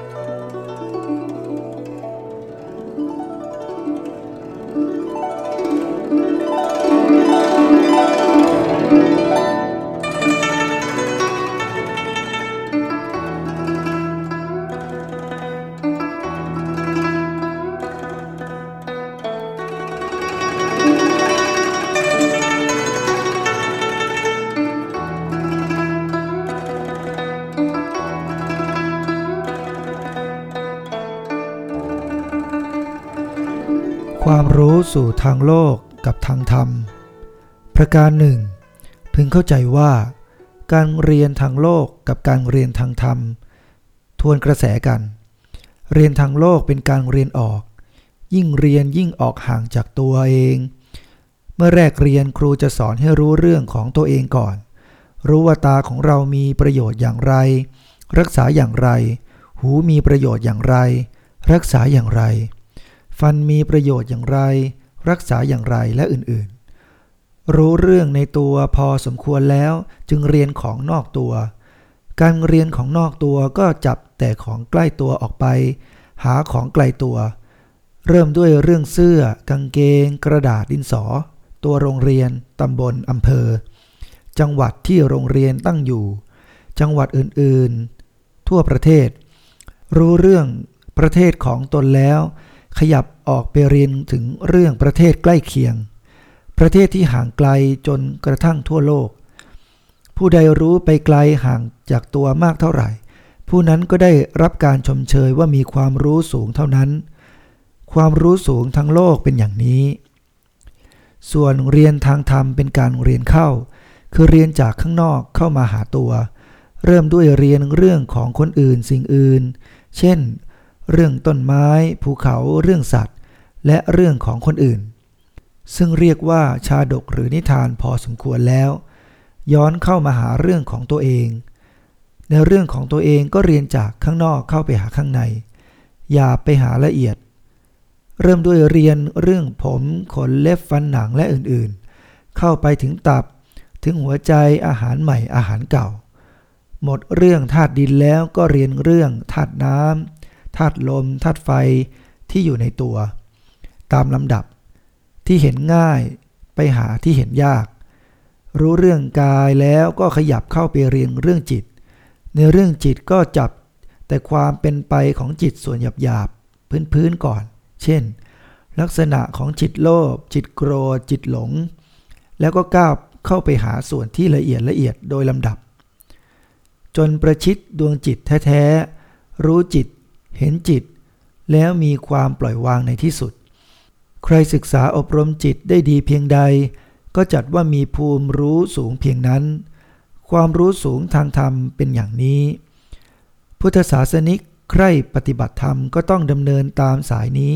คางโลกกับทางธรรม ประการหนึ่งพึงเข้าใจว่า การเรียนทางโลกกับการเรียนทางธรรม ทวนกระแสกัน เรียนทางโลกเป็นการเรียนออก ยิ่งเรียนยิ่งออกห่างจากตัวเอง เมื่อแรกเรียนครูจะสอนให้รู้เรื่องของตัวเองก่อน รู้ว่าตาของเรามีประโยชน์อย่างไร รักษาอย่างไร หูมีประโยชน์อย่างไร รักษาอย่างไร ฟันมีประโยชน์อย่างไร รักษาอย่างไรและอื่นๆ รู้เรื่องในตัวพอสมควรแล้วจึงเรียนของนอกตัว การเรียนของนอกตัวก็จับแต่ของใกล้ตัวออกไป หาของไกลตัว เริ่มด้วยเรื่องเสื้อ กางเกง กระดาษดินสอ ตัวโรงเรียน ตำบลอำเภอ จังหวัดที่โรงเรียนตั้งอยู่ จังหวัดอื่นๆ ทั่วประเทศ รู้เรื่องประเทศของตนแล้ว ขยับออกไปเรียนถึงเรื่องประเทศใกล้เคียง ประเทศที่ห่างไกลจนกระทั่งทั่วโลก ผู้ใดรู้ไปไกลห่างจากตัวมากเท่าไหร่ ผู้นั้นก็ได้รับการชมเชยว่ามีความรู้สูงเท่านั้น ความรู้สูงทั้งโลกเป็นอย่างนี้ ส่วนเรียนทางธรรมเป็นการเรียนเข้า คือเรียนจากข้างนอกเข้ามาหาตัว เริ่มด้วยเรียนเรื่องของคนอื่นสิ่งอื่น เช่น เรื่องต้นไม้ ภูเขาเรื่องสัตว์ และเรื่องของคนอื่น ซึ่งเรียกว่าชาดกหรือนิทานพอสมควรแล้ว ย้อนเข้ามาหาเรื่องของตัวเอง ในเรื่องของตัวเองก็เรียนจากข้างนอกเข้าไปหาข้างใน อย่าไปหาละเอียด เริ่มด้วยเรียนเรื่องผมขนเล็บฟันหนังและอื่นๆ เข้าไปถึงตับ ถึงหัวใจอาหารใหม่อาหารเก่า หมดเรื่องธาตุดินแล้วก็เรียนเรื่องธาตุน้ำ ธาตุลมธาตุไฟที่อยู่ในตัว ตามลำดับ ที่เห็นง่ายไปหาที่เห็นยาก รู้เรื่องกายแล้วก็ขยับเข้าไปเรียนเรื่องจิต ในเรื่องจิตก็จับแต่ความเป็นไปของจิตส่วนหยาบๆพื้นๆก่อน เช่น ลักษณะของจิตโลภจิตโกรธจิตหลง แล้วก็ก้าวเข้าไปหาส่วนที่ละเอียดละเอียดโดยลำดับ จนประชิดดวงจิตแท้ๆรู้จิต เห็นจิต แล้วมีความปล่อยวางในที่สุด ใครศึกษาอบรมจิตได้ดีเพียงใด ก็จัดว่ามีภูมิรู้สูงเพียงนั้น ความรู้สูงทางธรรมเป็นอย่างนี้ พุทธศาสนิกใคร่ปฏิบัติธรรมก็ต้องดำเนินตามสายนี้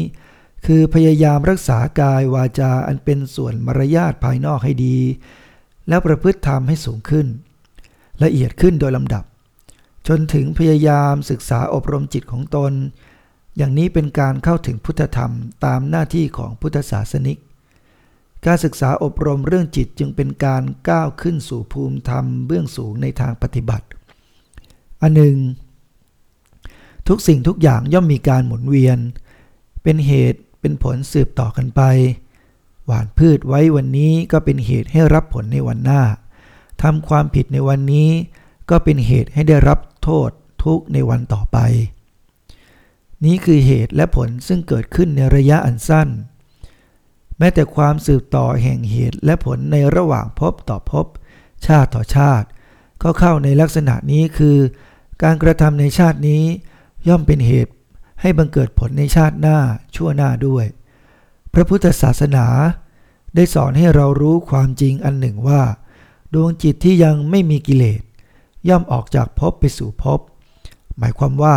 คือพยายามรักษากายวาจาอันเป็นส่วนมารยาทภายนอกให้ดี แล้วประพฤติธรรมให้สูงขึ้น ละเอียดขึ้นโดยลำดับ จนถึงพยายามศึกษาอบรมจิตของตน อย่างนี้เป็นการเข้าถึงพุทธธรรมตามหน้าที่ของพุทธศาสนิก การศึกษาอบรมเรื่องจิตจึงเป็นการก้าวขึ้นสู่ภูมิธรรมเบื้องสูงในทางปฏิบัติ อันหนึ่ง ทุกสิ่งทุกอย่างย่อมมีการหมุนเวียน เป็นเหตุเป็นผลสืบต่อกันไป หวานพืชไว้วันนี้ก็เป็นเหตุให้รับผลในวันหน้าทำความผิดในวันนี้ก็เป็นเหตุให้ได้รับ โทษทุกในวันต่อไป นี้คือเหตุและผลซึ่งเกิดขึ้นในระยะอันสั้น แม้แต่ความสืบต่อแห่งเหตุและผลในระหว่างพบต่อพบ ชาติต่อชาติ ก็เข้าในลักษณะนี้คือ การกระทำในชาตินี้ย่อมเป็นเหตุให้บังเกิดผลในชาติหน้าชั่วหน้าด้วย พระพุทธศาสนาได้สอนให้เรารู้ความจริงอันหนึ่งว่า ดวงจิตที่ยังไม่มีกิเลส ย่อมออกจากภพไปสู่ภพ หมายความว่า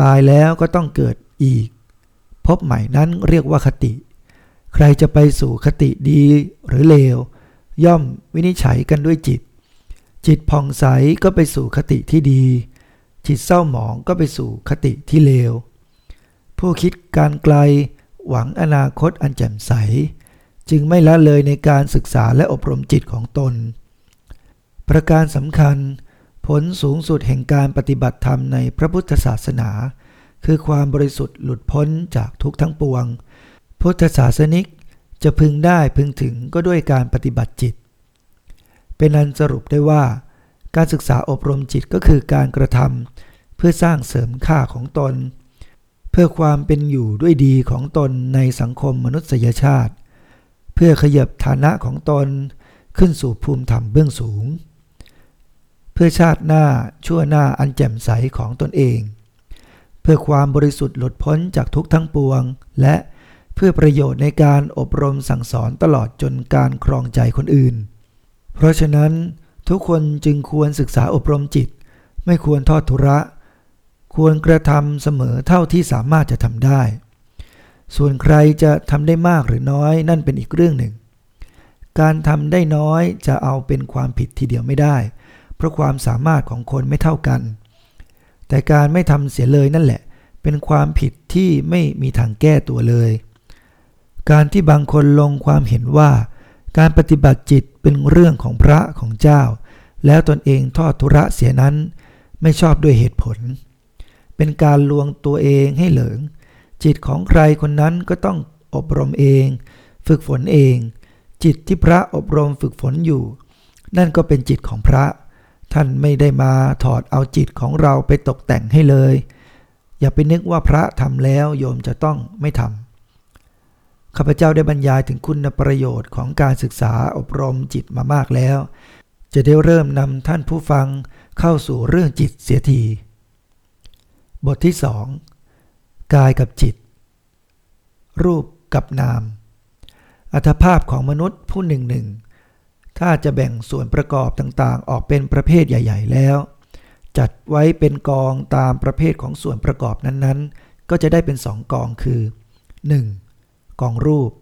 ตายแล้วก็ต้องเกิดอีกภพใหม่นั้นเรียกว่าคติ ใครจะไปสู่คติดีหรือเลว ย่อมวินิจฉัยกันด้วยจิต จิตผ่องใสก็ไปสู่คติที่ดี จิตเศร้าหมองก็ไปสู่คติที่เลว ผู้คิดการไกลหวังอนาคตอันแจ่มใส จึงไม่ละเลยในการศึกษาและอบรมจิตของตน ประการสำคัญ ลสูงสุดแห่งการปฏิบัติธรรมในพระพุทธศาสนา คือความบริสุทธิ์หลุดพ้นจากทุกทั้งปวง พุทธศาสนิกจะพึงได้พึงถึงก็ด้วยการปฏิบัติจิต เป็นอันสรุปได้ว่า การศึกษาอบรมจิตก็คือการกระทำเพื่อสร้างเสริมค่าของตน เพื่อความเป็นอยู่ด้วยดีของตนในสังคมมนุษยชาติ เพื่อขยับฐานะของตนขึ้นสู่ภูมิธรรมเบื้องสูง พื่อชาติหน้าชั่วหน้าอันแจ่มใสของตนเอง เพื่อความบริสุทธิ์หลุดพ้นจากทุกทั้งปวง และเพื่อประโยชน์ในการอบรมสั่งสอนตลอดจนการครองใจคนอื่น เพราะฉะนั้นทุกคนจึงควรศึกษาอบรมจิต ไม่ควรทอดทุระ ควรกระทำเสมอเท่าที่สามารถจะทำได้ ส่วนใครจะทำได้มากหรือน้อยนั่นเป็นอีกเรื่องหนึ่ง การทำได้น้อยจะเอาเป็นความผิดทีเดียวไม่ได้ เพราะความสามารถของคนไม่เท่ากัน แต่การไม่ทำเสียเลยนั่นแหละ เป็นความผิดที่ไม่มีทางแก้ตัวเลย การที่บางคนลงความเห็นว่า การปฏิบัติจิตเป็นเรื่องของพระของเจ้า แล้วตนเองทอดทุระเสียนั้น ไม่ชอบด้วยเหตุผล เป็นการลวงตัวเองให้เหลิง จิตของใครคนนั้นก็ต้องอบรมเอง ฝึกฝนเอง จิตที่พระอบรมฝึกฝนอยู่ นั่นก็เป็นจิตของพระ ท่านไม่ได้มาถอดเอาจิตของเราไปตกแต่งให้เลย อย่าไปนึกว่าพระทำแล้วโยมจะต้องไม่ทำข้าพเจ้าได้บรรยายถึงคุณประโยชน์ของการศึกษาอบรมจิตมามากแล้ว จะได้เริ่มนำท่านผู้ฟังเข้าสู่เรื่องจิตเสียที บทที่สองกายกับจิต รูปกับนาม อัตภาพของมนุษย์ผู้หนึ่งหนึ่ง ถ้าจะแบ่งส่วนประกอบต่างๆ ออกเป็นประเภทใหญ่ ๆ แล้ว จัดไว้เป็นกองตามประเภทของส่วนประกอบนั้นๆ ก็จะได้เป็นสองกองคือ 1. กองรูป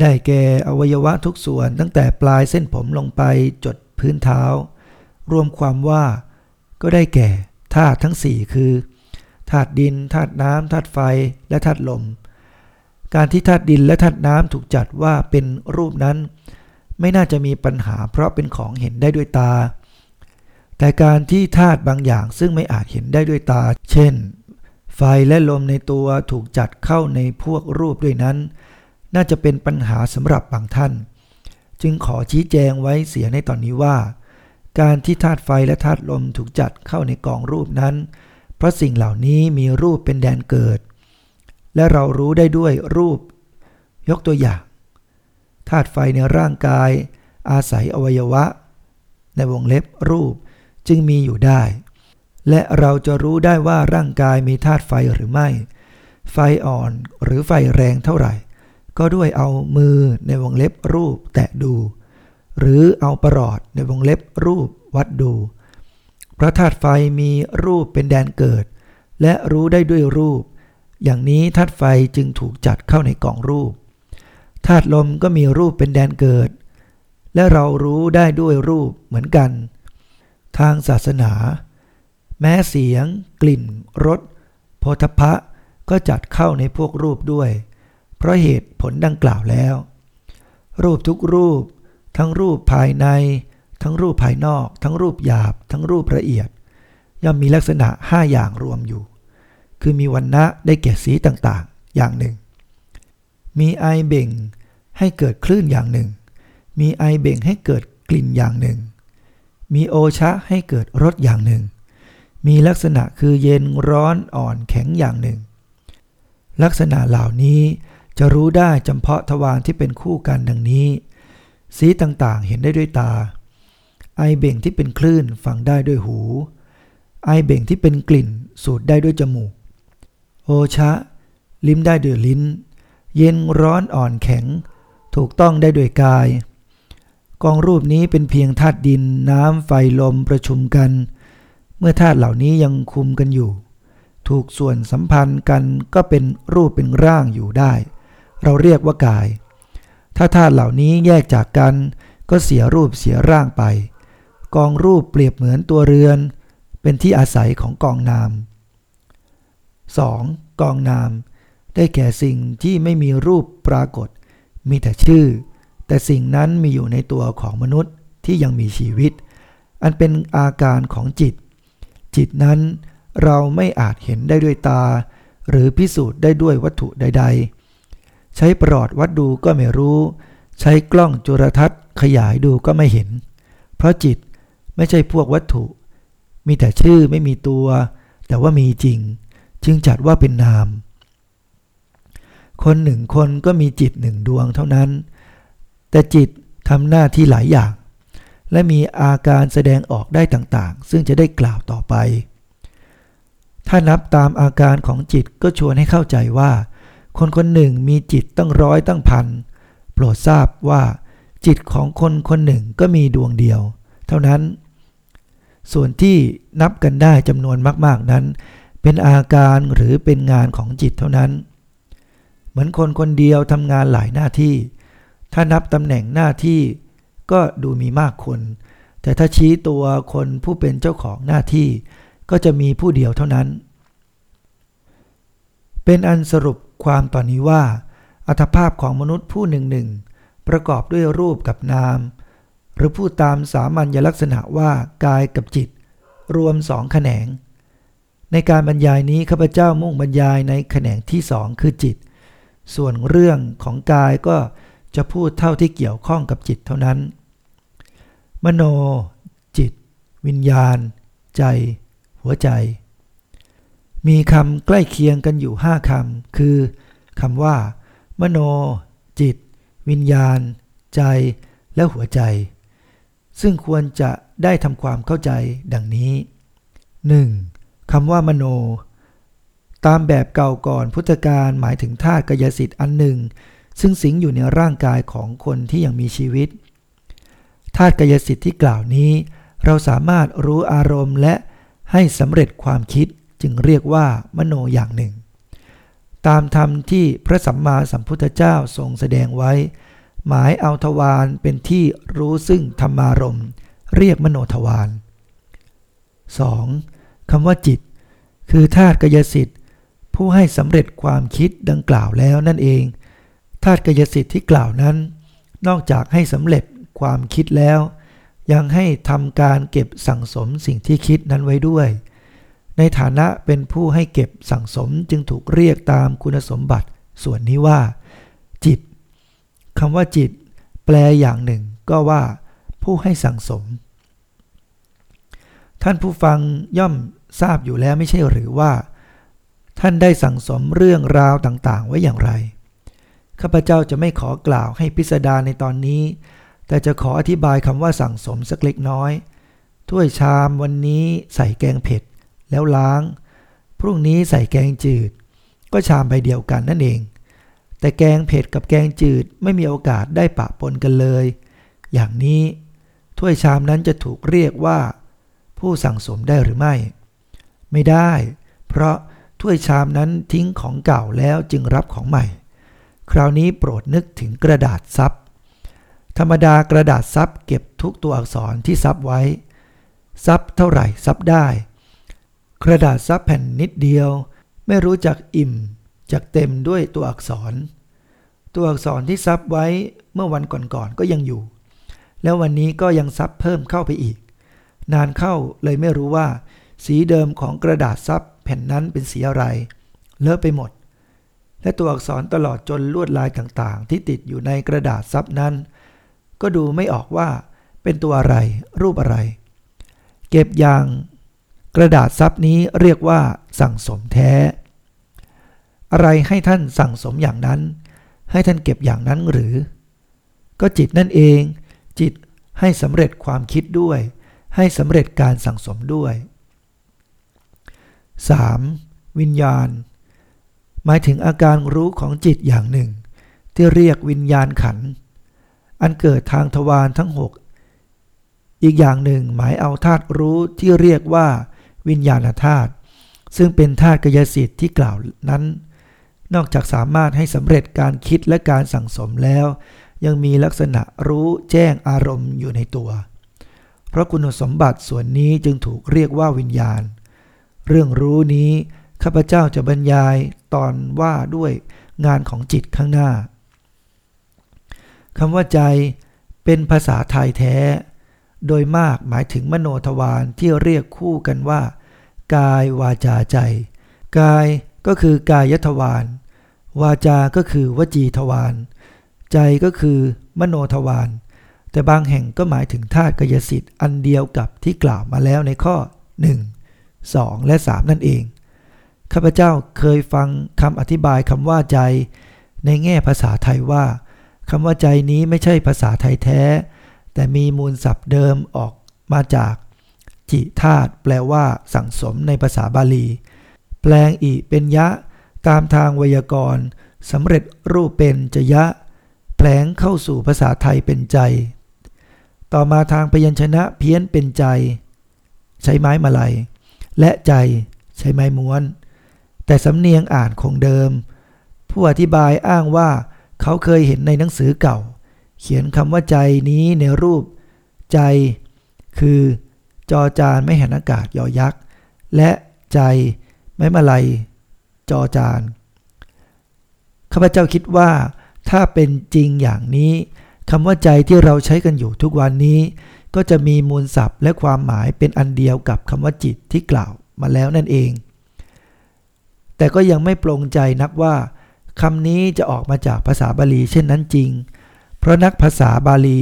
ได้แก่อวัยวะทุกส่วนตั้งแต่ปลายเส้นผมลงไปจดพื้นเท้า รวมความว่า ก็ได้แก่ธาตุทั้งสี่คือธาตุดินธาตุน้ำธาตุไฟและธาตุลม การที่ธาตุดินและธาตุน้ำถูกจัดว่าเป็นรูปนั้น ไม่น่าจะมีปัญหาเพราะเป็นของเห็นได้ด้วยตา แต่การที่ธาตุบางอย่างซึ่งไม่อาจเห็นได้ด้วยตา เช่น ไฟและลมในตัวถูกจัดเข้าในพวกรูปด้วยนั้น น่าจะเป็นปัญหาสำหรับบางท่าน จึงขอชี้แจงไว้เสียในตอนนี้ว่า การที่ธาตุไฟและธาตุลมถูกจัดเข้าในกองรูปนั้น เพราะสิ่งเหล่านี้มีรูปเป็นแดนเกิด และเรารู้ได้ด้วยรูป ยกตัวอย่าง ธาตุไฟในร่างกาย อาศัยอวัยวะ ในวงเล็บรูปจึงมีอยู่ได้ และเราจะรู้ได้ว่าร่างกายมีธาตุไฟหรือไม่ ไฟอ่อนหรือไฟแรงเท่าไหร่ ก็ด้วยเอามือในวงเล็บรูปแตะดู หรือเอาประหลอดในวงเล็บรูปวัดดูพระธาตุไฟมีรูปเป็นแดนเกิด และรู้ได้ด้วยรูป อย่างนี้ธาตุไฟจึงถูกจัดเข้าในกล่องรูป ธาตุลมก็มีรูปเป็นแดนเกิด และเรารู้ได้ด้วยรูปเหมือนกัน ทางศาสนา แม้เสียง กลิ่นรสโพธพะก็จัดเข้าในพวกรูปด้วย เพราะเหตุผลดังกล่าวแล้ว รูปทุกรูป ทั้งรูปภายใน ทั้งรูปภายนอก ทั้งรูปหยาบ ทั้งรูปละเอียด ย่อมมีลักษณะห้าอย่างรวมอยู่ คือมีวันณะได้แก่สีต่างๆ อย่างหนึ่ง มีไอเบ่ง ให้เกิดคลื่นอย่างหนึ่ง มีไอเบ่งให้เกิดกลิ่นอย่างหนึ่ง มีโอชะให้เกิดรสอย่างหนึ่ง มีลักษณะคือเย็นร้อนอ่อนแข็งอย่างหนึ่ง ลักษณะเหล่านี้จะรู้ได้จำเพาะทวารที่เป็นคู่กันดังนี้ สีต่างๆเห็นได้ด้วยตา ไอเบ่งที่เป็นคลื่นฟังได้ด้วยหู ไอเบ่งที่เป็นกลิ่นสูดได้ด้วยจมูก โอชะ ลิ้มได้ด้วยลิ้น เย็นร้อนอ่อนแข็ง ถูกต้องได้โดยกาย กองรูปนี้เป็นเพียงธาตุดินน้ำไฟลมประชุมกัน เมื่อธาตุเหล่านี้ยังคุมกันอยู่ ถูกส่วนสัมพันธ์กันก็เป็นรูปเป็นร่างอยู่ได้ เราเรียกว่ากาย ถ้าธาตุเหล่านี้แยกจากกัน ก็เสียรูปเสียร่างไป กองรูปเปรียบเหมือนตัวเรือน เป็นที่อาศัยของกองนาม 2. กองนาม ได้แก่สิ่งที่ไม่มีรูปปรากฏ มีแต่ชื่อ แต่สิ่งนั้นมีอยู่ในตัวของมนุษย์ที่ยังมีชีวิต อันเป็นอาการของจิต จิตนั้นเราไม่อาจเห็นได้ด้วยตา หรือพิสูจน์ได้ด้วยวัตถุใด ๆ ใช้ปลอดวัดดูก็ไม่รู้ ใช้กล้องจุลทรรศน์ขยายดูก็ไม่เห็น เพราะจิตไม่ใช่พวกวัตถุ มีแต่ชื่อไม่มีตัว แต่ว่ามีจริง จึงจัดว่าเป็นนาม คนหนึ่งคนก็มีจิตหนึ่งดวงเท่านั้น แต่จิตทำหน้าที่หลายอย่าง และมีอาการแสดงออกได้ต่างๆ ซึ่งจะได้กล่าวต่อไป ถ้านับตามอาการของจิตก็ชวนให้เข้าใจว่า คนคนหนึ่งมีจิตตั้งร้อยตั้งพันโปรดทราบว่าจิตของคนคนหนึ่งก็มีดวงเดียว เท่านั้น ส่วนที่นับกันได้จำนวนมาก ๆนั้น เป็นอาการหรือเป็นงานของจิตเท่านั้น มือนคนคนเดียวทำงานหลายหน้าที่ ถ้านับตำแหน่งหน้าที่ก็ดูมีมากคน แต่ถ้าชี้ตัวคนผู้เป็นเจ้าของหน้าที่ ก็จะมีผู้เดียวเท่านั้น เป็นอันสรุปความตอนนี้ว่า อัตภาพของมนุษย์ผู้หนึ่งหนึ่งประกอบด้วยรูปกับนาม หรือผู้ตามสามัญลักษณะว่ากายกับจิต รวมสองแขนง ในการบรรยายนี้ข้าพเจ้ามุ่งบรรยายในแขนงที่สองคือจิต ส่วนเรื่องของกายก็จะพูดเท่าที่เกี่ยวข้องกับจิตเท่านั้น มโน จิต วิญญาณ ใจ หัวใจ มีคำใกล้เคียงกันอยู่ห้าคำคือคำว่า มโน จิต วิญญาณ ใจ และหัวใจ ซึ่งควรจะได้ทำความเข้าใจดังนี้ 1. คำว่ามโน ตามแบบเก่าก่อนพุทธกาลหมายถึงธาตุกายสิทธิ์อันหนึ่ง ซึ่งสิงอยู่ในร่างกายของคนที่ยังมีชีวิตธาตุกายสิทธิ์ที่กล่าวนี้ เราสามารถรู้อารมณ์และให้สำเร็จความคิดจึงเรียกว่ามโนอย่างหนึ่ง ตามธรรมที่พระสัมมาสัมพุทธเจ้าทรงแสดงไว้ หมายเอาทวารเป็นที่รู้ซึ่งธรรมารมเรียกมโนทวาร 2. คำว่าจิต คือธาตุกายสิทธิ์ ผู้ให้สำเร็จความคิดดังกล่าวแล้วนั่นเองธาตุกายสิทธิ์ที่กล่าวนั้น นอกจากให้สำเร็จความคิดแล้ว ยังให้ทำการเก็บสั่งสมสิ่งที่คิดนั้นไว้ด้วย ในฐานะเป็นผู้ให้เก็บสั่งสมจึงถูกเรียกตามคุณสมบัติ ส่วนนี้ว่า จิตคำว่าจิต แปลอย่างหนึ่งก็ว่า ผู้ให้สั่งสม ท่านผู้ฟังย่อมทราบอยู่แล้วไม่ใช่หรือว่า ท่านได้สั่งสมเรื่องราวต่างๆ ไว้อย่างไร ข้าพเจ้าจะไม่ขอกล่าวให้พิสดารในตอนนี้ แต่จะขออธิบายคำว่าสั่งสมสักเล็กน้อย ถ้วยชามวันนี้ใส่แกงเผ็ด แล้วล้าง พรุ่งนี้ใส่แกงจืด ก็ชามใบเดียวกันนั่นเอง แต่แกงเผ็ดกับแกงจืดไม่มีโอกาสได้ปะปนกันเลย อย่างนี้ถ้วยชามนั้นจะถูกเรียกว่า ผู้สั่งสมได้หรือไม่ ไม่ได้ เพราะ ถ้วยชามนั้นทิ้งของเก่าแล้วจึงรับของใหม่ คราวนี้โปรดนึกถึงกระดาษซับธรรมดากระดาษซับเก็บทุกตัวอักษรที่ซับไว้ ซับเท่าไหร่ซับได้ กระดาษซับแผ่นนิดเดียว ไม่รู้จักอิ่มจากเต็มด้วยตัวอักษร ตัวอักษรที่ซับไว้เมื่อวันก่อนๆก็ยังอยู่ แล้ววันนี้ก็ยังซับเพิ่มเข้าไปอีก นานเข้าเลยไม่รู้ว่า สีเดิมของกระดาษซับ ผ่นนั้นเป็นสีอะไร เลอะไปหมด และตัวอักษรตลอดจนลวดลายต่างๆ ที่ติดอยู่ในกระดาษซับนั้น ก็ดูไม่ออกว่าเป็นตัวอะไร รูปอะไร เก็บอย่างกระดาษซับนี้เรียกว่าสั่งสมแท้ อะไรให้ท่านสั่งสมอย่างนั้น ให้ท่านเก็บอย่างนั้นหรือ ก็จิตนั่นเอง จิตให้สำเร็จความคิดด้วย ให้สำเร็จการสั่งสมด้วย 3. วิญญาณ หมายถึงอาการรู้ของจิตอย่างหนึ่ง ที่เรียกวิญญาณขัน อันเกิดทางทวารทั้งหกอีกอย่างหนึ่งหมายเอาธาตุรู้ที่เรียกว่า วิญญาณธาตุซึ่งเป็นธาตุกายสิทธิ์ที่กล่าวนั้น นอกจากสามารถให้สำเร็จการคิดและการสั่งสมแล้ว ยังมีลักษณะรู้แจ้งอารมณ์อยู่ในตัว เพราะคุณสมบัติส่วนนี้จึงถูกเรียกว่าวิญญาณ เรื่องรู้นี้ข้าพเจ้าจะบรรยายตอนว่าด้วยงานของจิตข้างหน้าคำว่าใจเป็นภาษาไทยแท้ โดยมากหมายถึงมโนทวารที่เรียกคู่กันว่า กายวาจาใจ กายก็คือกายทวาร วาจา ก็คือวจีทวาร ใจก็คือมโนทวาร แต่บางแห่งก็หมายถึงธาตุกายสิทธิ์อันเดียวกับที่กล่าวมาแล้วในข้อ 1 2 และ 3 นั่นเอง ข้าพเจ้าเคยฟังคำอธิบายคำว่าใจ ในแง่ภาษาไทยว่าคำว่าใจนี้ไม่ใช่ภาษาไทยแท้ แต่มีมูลศัพท์เดิมออกมาจาก จิธาตแปลว่า สั่งสมในภาษาบาลี แปลงอีเป็นยะ ตามทางไวยากรณ์สำเร็จรูปเป็นจะยะแปลงเข้าสู่ภาษาไทยเป็นใจ ต่อมาทางพยัญชนะเพี้ยนเป็นใจ ใช้ไม้มาลัย และใจใช้ไม้ม้วน แต่สำเนียงอ่านคงเดิม ผู้อธิบายอ้างว่าเขาเคยเห็นในหนังสือเก่า เขียนคำว่าใจนี้ในรูป ใจ คือจอจานไม่เห็นอากาศยอยักษ์ และใจไม่มาลัยจอจานข้าพเจ้าคิดว่า ถ้าเป็นจริงอย่างนี้คำว่าใจที่เราใช้กันอยู่ทุกวันนี้ ก็จะมีมูลศัพท์และความหมายเป็นอันเดียวกับคำว่าจิตที่กล่าวมาแล้วนั่นเอง แต่ก็ยังไม่ปรงใจนักว่าคำนี้จะออกมาจากภาษาบาลีเช่นนั้นจริง เพราะนักภาษาบาลี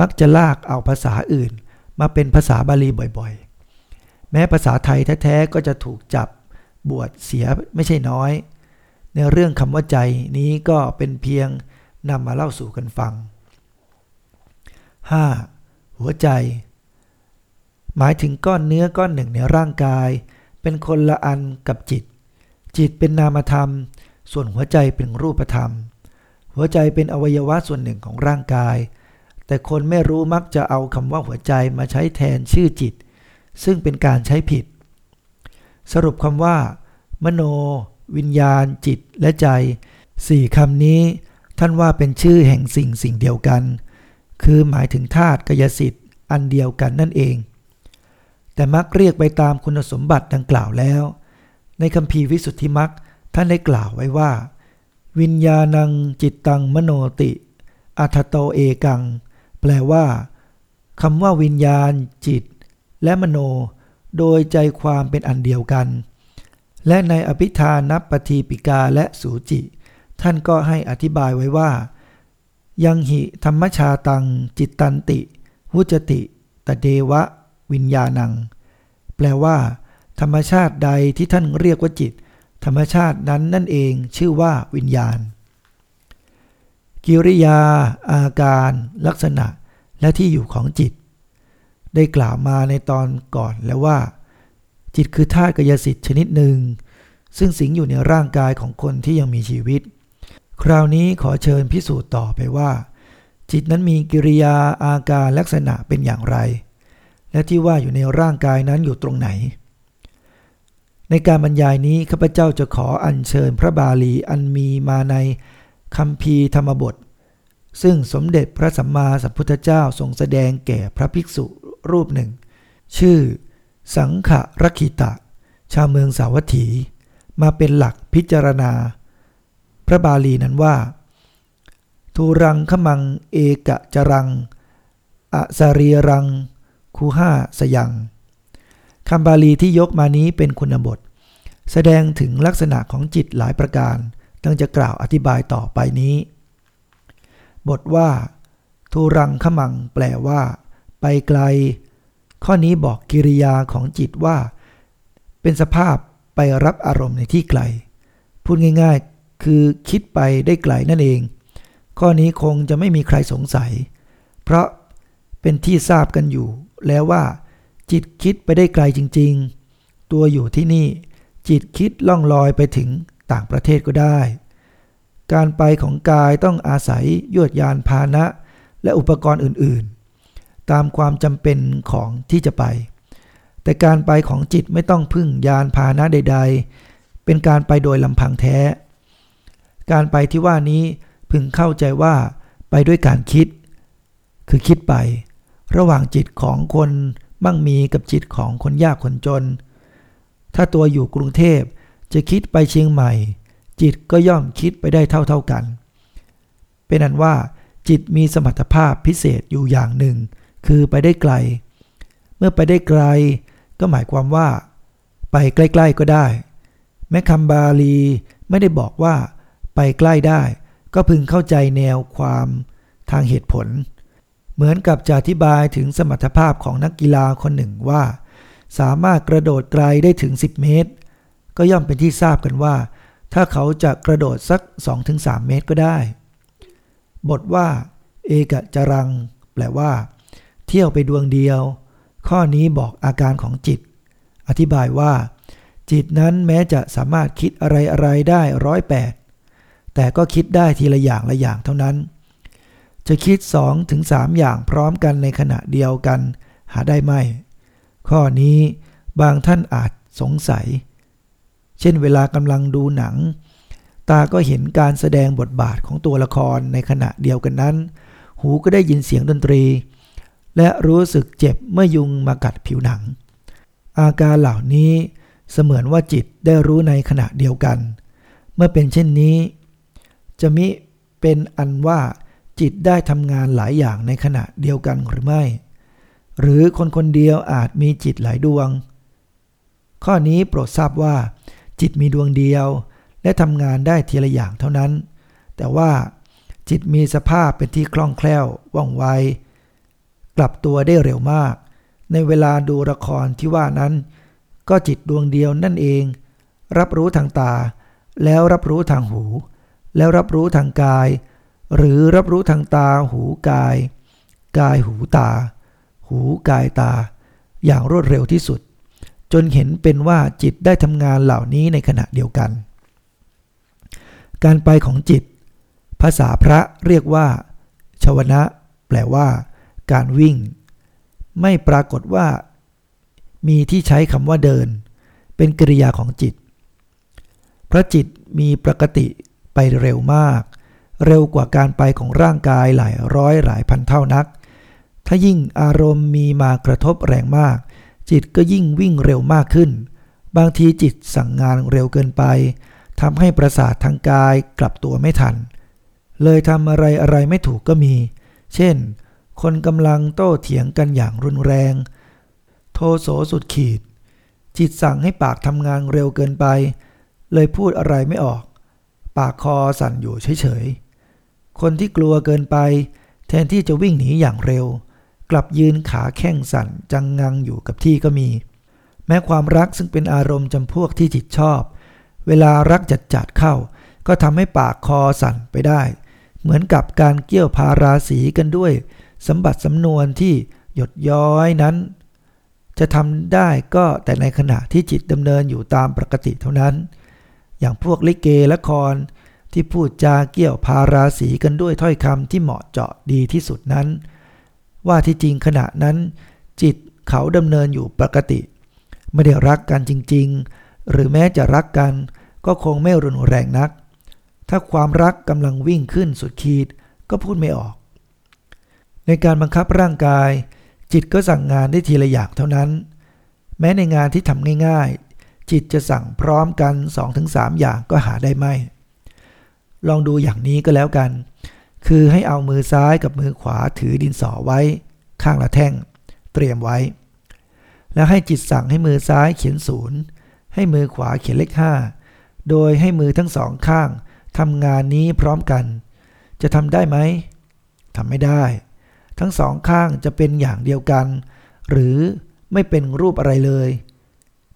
มักจะลากเอาภาษาอื่น มาเป็นภาษาบาลีบ่อยๆ แม้ภาษาไทยแท้ๆก็จะถูกจับบวชเสียไม่ใช่น้อย ในเรื่องคำว่าใจนี้ก็เป็นเพียงนำมาเล่าสู่กันฟัง 5. หัวใจ หมายถึงก้อนเนื้อก้อนหนึ่งในร่างกาย เป็นคนละอันกับจิต จิตเป็นนามธรรม ส่วนหัวใจเป็นรูปธรรม หัวใจเป็นอวัยวะส่วนหนึ่งของร่างกาย แต่คนไม่รู้มักจะเอาคำว่าหัวใจมาใช้แทนชื่อจิต ซึ่งเป็นการใช้ผิด สรุปคำว่า มโน วิญญาณ จิตและใจสี่คำนี้ท่านว่าเป็นชื่อแห่งสิ่งสิ่งเดียวกัน คือหมายถึงธาตุกายสิทธิ์อันเดียวกันนั่นเอง แต่มักเรียกไปตามคุณสมบัติดังกล่าวแล้ว ในคำพีวิสุทธิมักท่านได้กล่าวไว้ว่า วิญญาณังจิตตังมโนติอัตโตเอกัง แปลว่าคำว่าวิญญาณ จิต และมโน โดยใจความเป็นอันเดียวกัน และในอภิธานับปทีปิกาและสูจิ ท่านก็ให้อธิบายไว้ว่า ยังหิธรรมชาตัง จิตตันติ วุจติตเดวะ วิญญาณัง แปลว่า ธรรมชาติใดที่ท่านเรียกว่าจิต ธรรมชาตินั้นนั่นเองชื่อว่าวิญญาณ กิริยา อาการ ลักษณะ และที่อยู่ของจิต ได้กล่าวมาในตอนก่อนแล้วว่า จิตคือธาตุกายสิทธิ์ชนิดหนึ่ง ซึ่งสิงอยู่ในร่างกายของคนที่ยังมีชีวิต คราวนี้ขอเชิญพิสูจน์ต่อไปว่า จิตนั้นมีกิริยาอาการลักษณะเป็นอย่างไร และที่ว่าอยู่ในร่างกายนั้นอยู่ตรงไหน ในการบรรยายนี้ข้าพเจ้าจะขออัญเชิญพระบาลีอันมีมาในคำพีธรรมบท ซึ่งสมเด็จพระสัมมาสัมพุทธเจ้าทรงแสดงแก่พระภิกษุรูปหนึ่ง ชื่อ สังขรคิตะ ชาวเมืองสาวัตถี มาเป็นหลักพิจารณา พระบาลีนั้นว่า ทูรังขมังเอกจรัง อสรีรัง คูห้าสยังคำบาลีที่ยกมานี้เป็นคุณบท แสดงถึงลักษณะของจิตหลายประการตั้งจะกล่าวอธิบายต่อไปนี้ บทว่า ทูรังขมัง แปลว่า ไปไกล ข้อนี้บอกกิริยาของจิตว่า เป็นสภาพไปรับอารมณ์ในที่ไกล พูดง่าย ๆ คือคิดไปได้ไกลนั่นเอง ข้อนี้คงจะไม่มีใครสงสัย เพราะเป็นที่ทราบกันอยู่ แล้วว่า จิตคิดไปได้ไกลจริง ๆ ตัวอยู่ที่นี่ จิตคิดล่องลอยไปถึงต่างประเทศก็ได้ การไปของกายต้องอาศัยยวดยานพาหนะ และอุปกรณ์อื่นๆ ตามความจำเป็นของที่จะไป แต่การไปของจิตไม่ต้องพึ่งยานพาหนะใด ๆ เป็นการไปโดยลำพังแท้ การไปที่ว่านี้พึงเข้าใจว่าไปด้วยการคิด คือคิดไป ระหว่างจิตของคนมั่งมีกับจิตของคนยากคนจน ถ้าตัวอยู่กรุงเทพจะคิดไปเชียงใหม่ จิตก็ย่อมคิดไปได้เท่าๆกัน เป็นอันว่า จิตมีสมรรถภาพพิเศษอยู่อย่างหนึ่ง คือไปได้ไกล เมื่อไปได้ไกล ก็หมายความว่า ไปใกล้ ๆก็ได้ แม้คำบาลีไม่ได้บอกว่า ไปใกล้ได้ ก็พึงเข้าใจแนวความทางเหตุผล เหมือนกับจะอธิบายถึงสมรรถภาพของนักกีฬาคนหนึ่งว่า สามารถกระโดดไกลได้ถึง 10 เมตร ก็ย่อมเป็นที่ทราบกันว่า ถ้าเขาจะกระโดดสัก 2-3 เมตรก็ได้ บทว่า เอกจรัง แปลว่า เที่ยวไปดวงเดียว ข้อนี้บอกอาการของจิต อธิบายว่าจิตนั้นแม้จะสามารถคิดอะไรอะไรได้ร้อยแปด แต่ก็คิดได้ทีละอย่างละอย่างเท่านั้น จะคิดสองถึงสามอย่างพร้อมกันในขณะเดียวกัน หาได้ไหม ข้อนี้บางท่านอาจสงสัย เช่นเวลากำลังดูหนัง ตาก็เห็นการแสดงบทบาทของตัวละครในขณะเดียวกันนั้น หูก็ได้ยินเสียงดนตรี และรู้สึกเจ็บเมื่อยุงมากัดผิวหนัง อาการเหล่านี้เสมือนว่าจิตได้รู้ในขณะเดียวกัน เมื่อเป็นเช่นนี้ จะมิเป็นอันว่าจิตได้ทำงานหลายอย่างในขณะเดียวกันหรือไม่ หรือคนคนเดียวอาจมีจิตหลายดวง ข้อนี้โปรดทราบว่า จิตมีดวงเดียว และทำงานได้ทีละอย่างเท่านั้น แต่ว่าจิตมีสภาพเป็นที่คล่องแคล่วว่องไว กลับตัวได้เร็วมาก ในเวลาดูละครที่ว่านั้น ก็จิตดวงเดียวนั่นเอง รับรู้ทางตา แล้วรับรู้ทางหู แล้วรับรู้ทางกาย หรือรับรู้ทางตาหูกาย กายหูตา หูกายตา อย่างรวดเร็วที่สุด จนเห็นเป็นว่าจิตได้ทำงานเหล่านี้ในขณะเดียวกัน การไปของจิต ภาษาพระเรียกว่า ชวนะ แปลว่า การวิ่ง ไม่ปรากฏว่า มีที่ใช้คำว่าเดิน เป็นกริยาของจิต พระจิตมีปกติ ไปเร็วมาก เร็วกว่าการไปของร่างกายหลายร้อยหลายพันเท่านัก ถ้ายิ่งอารมณ์มีมากระทบแรงมาก จิตก็ยิ่งวิ่งเร็วมากขึ้น บางทีจิตสั่งงานเร็วเกินไปทำให้ประสาททางกายกลับตัวไม่ทัน เลยทำอะไรอะไรไม่ถูกก็มี เช่น คนกำลังโต้เถียงกันอย่างรุนแรง โทโสสุดขีด จิตสั่งให้ปากทำงานเร็วเกินไป เลยพูดอะไรไม่ออก ปากคอสั่นอยู่เฉยๆ คนที่กลัวเกินไป แทนที่จะวิ่งหนีอย่างเร็ว กลับยืนขาแข้งสั่นจังงังอยู่กับที่ก็มี แม้ความรักซึ่งเป็นอารมณ์จำพวกที่จิตชอบ เวลารักจัดจัดเข้า ก็ทำให้ปากคอสั่นไปได้ เหมือนกับการเกี่ยวพาราสีกันด้วย สมบัติสำนวนที่หยดย้อยนั้น จะทำได้ก็แต่ในขณะที่จิตดำเนินอยู่ตามปกติเท่านั้น อย่างพวกลิเกละครที่พูดจาเกี่ยวพาราสีกันด้วยถ้อยคำที่เหมาะเจาะดีที่สุดนั้น ว่าที่จริงขณะนั้น จิตเขาดำเนินอยู่ปกติ ไม่ได้รักกันจริง ๆ หรือแม้จะรักกันก็คงไม่รุนแรงนัก ถ้าความรักกำลังวิ่งขึ้นสุดขีดก็พูดไม่ออก ในการบังคับร่างกาย จิตก็สั่งงานได้ทีละอย่างเท่านั้น แม้ในงานที่ทำง่าย จิตจะสั่งพร้อมกัน 2-3 อย่างก็หาได้ไม่ ลองดูอย่างนี้ก็แล้วกัน คือให้เอามือซ้ายกับมือขวาถือดินสอไว้ ข้างละแท่ง เตรียมไว้ แล้วให้จิตสั่งให้มือซ้ายเขียนศูนย์ให้มือขวาเขียนเลขห้าโดยให้มือทั้งสองข้างทำงานนี้พร้อมกัน จะทำได้ไหมทำไม่ได้ ทั้งสองข้างจะเป็นอย่างเดียวกัน หรือไม่เป็นรูปอะไรเลย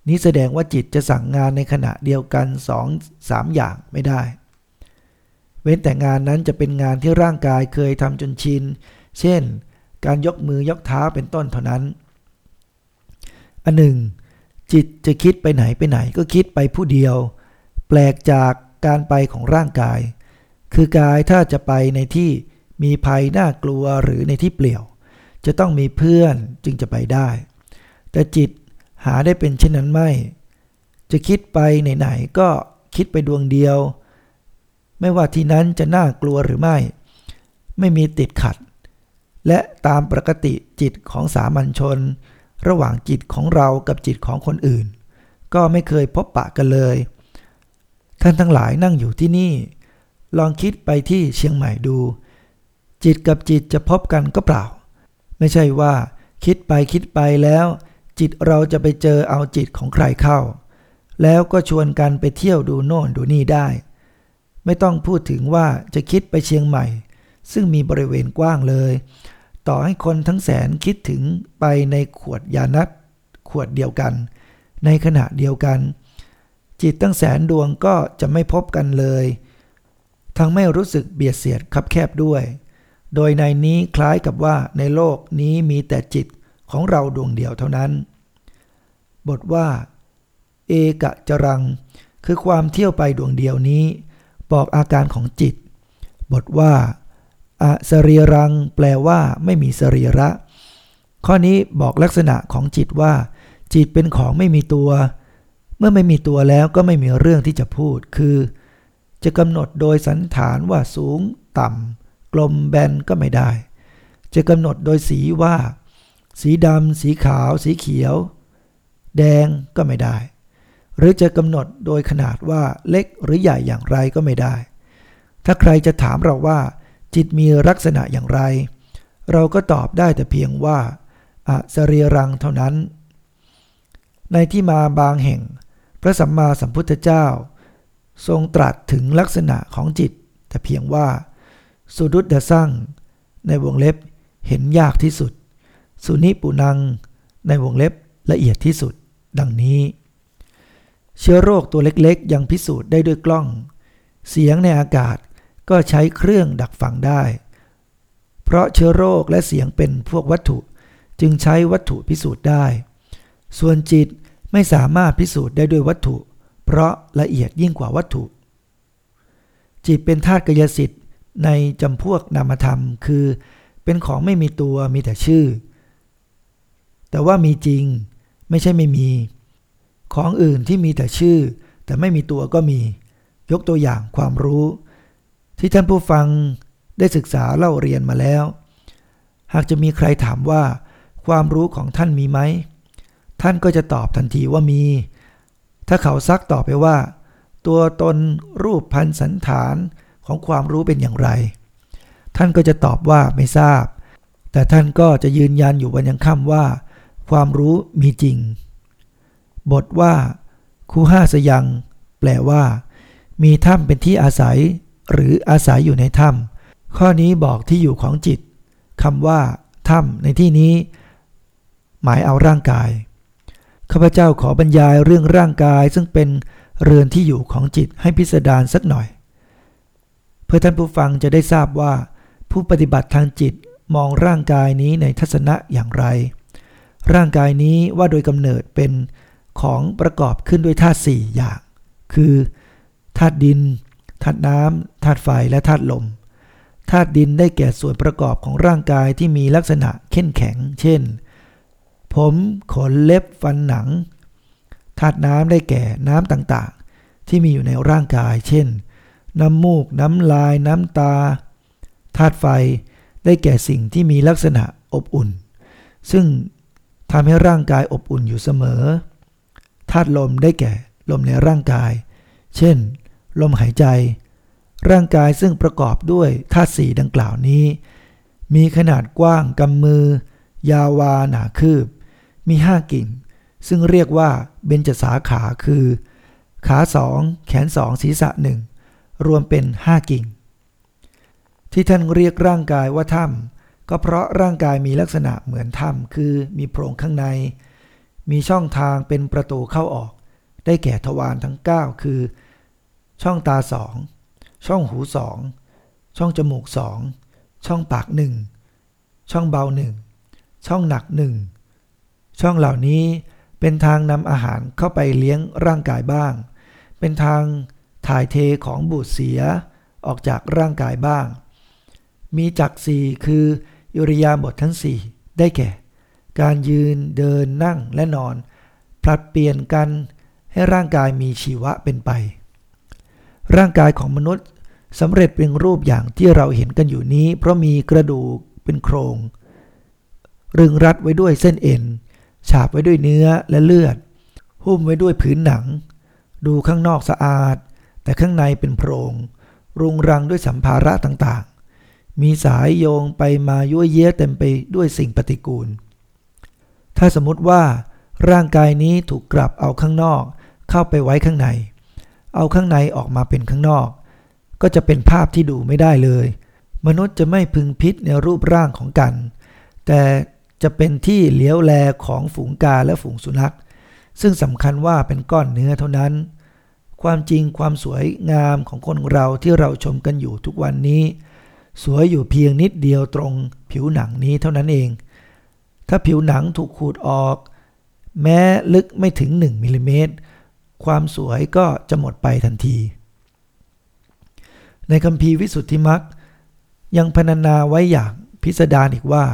นี้แสดงว่าจิตจะสั่งงานในขณะเดียวกันสองสามอย่างไม่ได้ เว้นแต่งานนั้นจะเป็นงานที่ร่างกายเคยทำจนชิน เช่น การยกมือยกเท้าเป็นต้นเท่านั้น อันหนึ่ง จิตจะคิดไปไหนไปไหนก็คิดไปผู้เดียว แปลกจากการไปของร่างกาย คือกายถ้าจะไปในที่มีภัยน่ากลัวหรือในที่เปลี่ยว จะต้องมีเพื่อนจึงจะไปได้ แต่จิต หาได้เป็นเช่นนั้นไม่ จะคิดไปไหนๆก็คิดไปดวงเดียว ไม่ว่าที่นั้นจะน่ากลัวหรือไม่ ไม่มีติดขัด และตามปกติจิตของสามัญชน ระหว่างจิตของเรากับจิตของคนอื่น ก็ไม่เคยพบปะกันเลย ท่านทั้งหลายนั่งอยู่ที่นี่ ลองคิดไปที่เชียงใหม่ดู จิตกับจิตจะพบกันก็เปล่า ไม่ใช่ว่าคิดไปคิดไปแล้ว จิตเราจะไปเจอเอาจิตของใครเข้า แล้วก็ชวนกันไปเที่ยวดูโน่นดูนี่ได้ ไม่ต้องพูดถึงว่าจะคิดไปเชียงใหม่ ซึ่งมีบริเวณกว้างเลย ต่อให้คนทั้งแสนคิดถึงไปในขวดยานัดขวดเดียวกัน ในขณะเดียวกัน จิตตั้งแสนดวงก็จะไม่พบกันเลย ทั้งไม่รู้สึกเบียดเสียดคับแคบด้วย โดยในนี้คล้ายกับว่าในโลกนี้มีแต่จิต ของเราดวงเดียวเท่านั้น บทว่า เอกจรัง คือความเที่ยวไปดวงเดียวนี้ บอกอาการของจิต บทว่าอสรีรัง แปลว่า ไม่มีสรีระ ข้อนี้บอกลักษณะของจิตว่า จิตเป็นของไม่มีตัว เมื่อไม่มีตัวแล้วก็ไม่มีเรื่องที่จะพูด คือ จะกำหนดโดยสันฐานว่าสูง ต่ำกลมแบนก็ไม่ได้ จะกำหนดโดยสีว่า สีดำ สีขาว สีเขียว แดงก็ไม่ได้ หรือจะกำหนดโดยขนาดว่าเล็กหรือใหญ่อย่างไรก็ไม่ได้ ถ้าใครจะถามเราว่า จิตมีลักษณะอย่างไร เราก็ตอบได้แต่เพียงว่าอสรีรังเท่านั้น ในที่มาบางแห่ง พระสัมมาสัมพุทธเจ้า ทรงตรัสถึงลักษณะของจิต แต่เพียงว่า สุดุดสั่งในวงเล็บเห็นยากที่สุด สุนิปุนัง ในวงเล็บละเอียดที่สุด ดังนี้ เชื้อโรคตัวเล็กๆ ยังพิสูจน์ได้ด้วยกล้อง เสียงในอากาศก็ใช้เครื่องดักฟังได้ เพราะเชื้อโรคและเสียงเป็นพวกวัตถุจึงใช้วัตถุพิสูจน์ได้ ส่วนจิตไม่สามารถพิสูจน์ได้ด้วยวัตถุ เพราะละเอียดยิ่งกว่าวัตถุ จิตเป็นธาตุกายสิทธิ์ในจำพวกนามธรรมคือ เป็นของไม่มีตัวมีแต่ชื่อ แต่ว่ามีจริง ไม่ใช่ไม่มี ของอื่นที่มีแต่ชื่อ แต่ไม่มีตัวก็มี ยกตัวอย่างความรู้ ที่ท่านผู้ฟังได้ศึกษาเล่าเรียนมาแล้ว หากจะมีใครถามว่า ความรู้ของท่านมีไหม ท่านก็จะตอบทันทีว่ามี ถ้าเขาซักตอบไปว่า ตัวตนรูปพันสันฐานของความรู้เป็นอย่างไร ท่านก็จะตอบว่าไม่ทราบ แต่ท่านก็จะยืนยันอยู่วันยังค่ำว่า ความรู้มีจริง บทว่า คูห้าสยัง แปลว่า มีถ้ำเป็นที่อาศัย หรืออาศัยอยู่ในถ้ำข้อนี้บอกที่อยู่ของจิตคำว่าถ้ำในที่นี้ หมายเอาร่างกายข้าพเจ้าขอบรรยายเรื่องร่างกายซึ่งเป็นเรือนที่อยู่ของจิตให้พิสดารสักหน่อย เพื่อท่านผู้ฟังจะได้ทราบว่า ผู้ปฏิบัติทางจิตมองร่างกายนี้ในทัศนะอย่างไร ร่างกายนี้ว่าโดยกำเนิดเป็นของประกอบขึ้นด้วยธาตุสี่อย่าง คือธาตุดินธาตุน้ำธาตุไฟและธาตุลมธาตุดินได้แก่ส่วนประกอบของร่างกายที่มีลักษณะเข้มแข็ง เช่น ผมขนเล็บฟันหนังธาตุน้ำได้แก่น้ำต่างๆ ที่มีอยู่ในร่างกาย เช่น น้ำมูก น้ำลาย น้ำตาธาตุไฟได้แก่สิ่งที่มีลักษณะอบอุ่น ซึ่ง ทำให้ร่างกายอบอุ่นอยู่เสมอธาตุลมได้แก่ลมในร่างกาย เช่น ลมหายใจ ร่างกายซึ่งประกอบด้วยธาตุสี่ดังกล่าวนี้ มีขนาดกว้างกำมือ ยาวาหนาคืบ มีห้ากิ่ง ซึ่งเรียกว่าเบญจสาขาคือ ขาสองแขนสองศีรษะหนึ่งรวมเป็นห้ากิ่ง ที่ท่านเรียกร่างกายว่าถ้ำ ก็เพราะร่างกายมีลักษณะเหมือนถ้ำคือมีโพรงข้างใน มีช่องทางเป็นประตูเข้าออก ได้แก่ทวารทั้ง 9 คือ ช่องตาสองช่องหูสองช่องจมูกสองช่องปากหนึ่งช่องเบาหนึ่งช่องหนักหนึ่งช่องเหล่านี้เป็นทางนำอาหารเข้าไปเลี้ยงร่างกายบ้าง เป็นทางถ่ายเทของบูดเสียออกจากร่างกายบ้าง มีจักสี่คืออิริยาบถททั้งสี่ได้แก่ การยืนเดินนั่งและนอน ผลัดเปลี่ยนกันให้ร่างกายมีชีวะเป็นไป ร่างกายของมนุษย์สำเร็จเป็นรูปอย่างที่เราเห็นกันอยู่นี้ เพราะมีกระดูกเป็นโครง รึงรัดไว้ด้วยเส้นเอ็น ฉาบไว้ด้วยเนื้อและเลือด หุ้มไว้ด้วยผืนหนัง ดูข้างนอกสะอาด แต่ข้างในเป็นโพรง รุงรังด้วยสัมภาระต่าง มีสายโยงไปมายั่วเย้ยเต็มไปด้วยสิ่งปฏิกูล ถ้าสมมติว่า ร่างกายนี้ถูกกลับเอาข้างนอก เข้าไปไว้ข้างใน เอาข้างในออกมาเป็นข้างนอก ก็จะเป็นภาพที่ดูไม่ได้เลย มนุษย์จะไม่พึงพิษในรูปร่างของกัน แต่จะเป็นที่เลี้ยวแลของฝูงกาและฝูงสุนัข ซึ่งสำคัญว่าเป็นก้อนเนื้อเท่านั้น ความจริงความสวยงามของคนเราที่เราชมกันอยู่ทุกวันนี้ สวยอยู่เพียงนิดเดียวตรงผิวหนังนี้เท่านั้นเอง ถ้าผิวหนังถูกขูดออก แม้ลึกไม่ถึง 1มิลลิเมตร ความสวยก็จะหมดไปทันที ในคัมภีวิสุทธิมักยังพรรณนาไว้อย่างพิสดารอีกว่า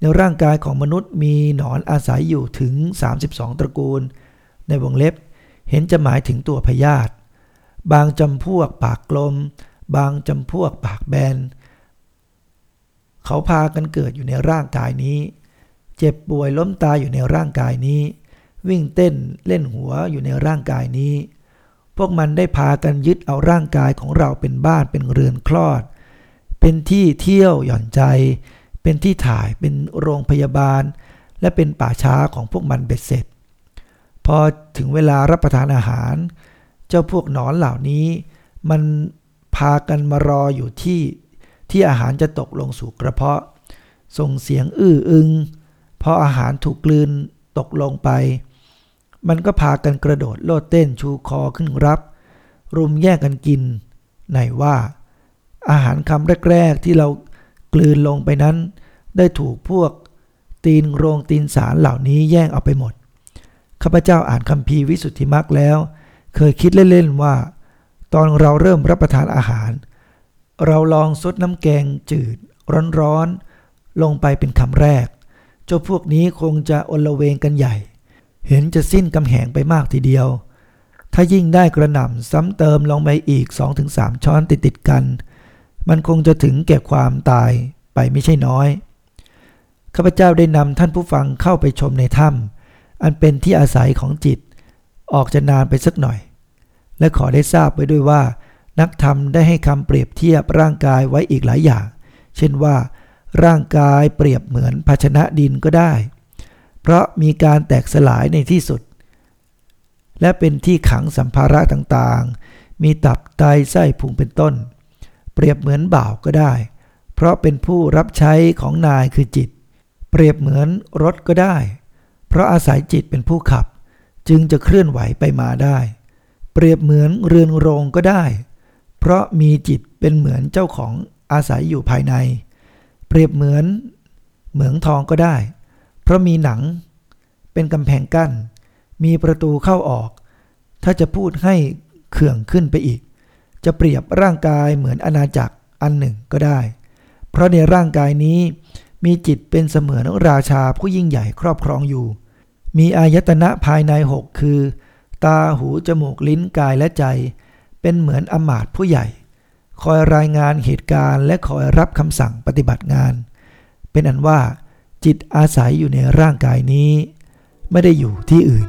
ในร่างกายของมนุษย์มีหนอนอาศัยอยู่ถึง 32 ตระกูล ในวงเล็บเห็นจะหมายถึงตัวพยาธิบางจำพวกปากกลม บางจำพวกปากแบน เขาพากันเกิดอยู่ในร่างกายนี้ เจ็บป่วยล้มตายอยู่ในร่างกายนี้ วิ่งเต้นเล่นหัวอยู่ในร่างกายนี้ พวกมันได้พากันยึดเอาร่างกายของเราเป็นบ้านเป็นเรือนคลอด เป็นที่เที่ยวหย่อนใจ เป็นที่ถ่ายเป็นโรงพยาบาล และเป็นป่าช้าของพวกมันเบ็ดเสร็จ พอถึงเวลารับประทานอาหาร เจ้าพวกหนอนเหล่านี้ มันพากันมารออยู่ที่ ที่อาหารจะตกลงสู่กระเพาะ ส่งเสียงอื้ออึงพออาหารถูกกลืนตกลงไป มันก็พากันกระโดดโลดเต้นชูคอขึ้นรับ รุมแย่งกันกินไหนว่า อาหารคำแรก ๆ ที่เรากลืนลงไปนั้น ได้ถูกพวก ตีนโรงตีนสารเหล่านี้แย่งเอาไปหมดข้าพเจ้าอ่านคัมภีร์วิสุทธิมักแล้ว เคยคิดเล่น ๆ ว่า ตอนเราเริ่มรับประทานอาหาร เราลองซดน้ำแกงจืดร้อนๆลงไปเป็นคำแรก เจ้าพวกนี้คงจะอลเวงกันใหญ่ เห็นจะสิ้นกำแหงไปมากทีเดียว ถ้ายิ่งได้กระหน่ำซ้ำเติมลงไปอีก 2-3 ช้อนติดๆกัน มันคงจะถึงแก่ความตายไปไม่ใช่น้อย ข้าพเจ้าได้นำท่านผู้ฟังเข้าไปชมในถ้ำอันเป็นที่อาศัยของจิต ออกจะนานไปสักหน่อย และขอได้ทราบไว้ด้วยว่า นักธรรมได้ให้คำเปรียบเทียบร่างกายไว้อีกหลายอย่าง เช่นว่า ร่างกายเปรียบเหมือนภาชนะดินก็ได้ เพราะมีการแตกสลายในที่สุด และเป็นที่ขังสัมภาระต่างๆ มีตับไตไส้พุงเป็นต้น เปรียบเหมือนบ่าวก็ได้ เพราะเป็นผู้รับใช้ของนายคือจิต เปรียบเหมือนรถก็ได้ เพราะอาศัยจิตเป็นผู้ขับ จึงจะเคลื่อนไหวไปมาได้ เปรียบเหมือนเรือนโรงก็ได้ เพราะมีจิตเป็นเหมือนเจ้าของอาศัยอยู่ภายใน เปรียบเหมือนเหมืองทองก็ได้ เพราะมีหนัง เป็นกำแพงกั้น มีประตูเข้าออก ถ้าจะพูดให้เขื่องขึ้นไปอีก จะเปรียบร่างกายเหมือนอาณาจักรอันหนึ่งก็ได้ เพราะในร่างกายนี้มีจิตเป็นเสมือนราชาผู้ยิ่งใหญ่ครอบครองอยู่ มีอายตนะภายในหกคือ ตาหูจมูกลิ้นกายและใจ เป็นเหมือนอมาตย์ผู้ใหญ่ คอยรายงานเหตุการณ์ และคอยรับคำสั่งปฏิบัติงาน เป็นอันว่าจิตอาศัยอยู่ในร่างกายนี้ ไม่ได้อยู่ที่อื่น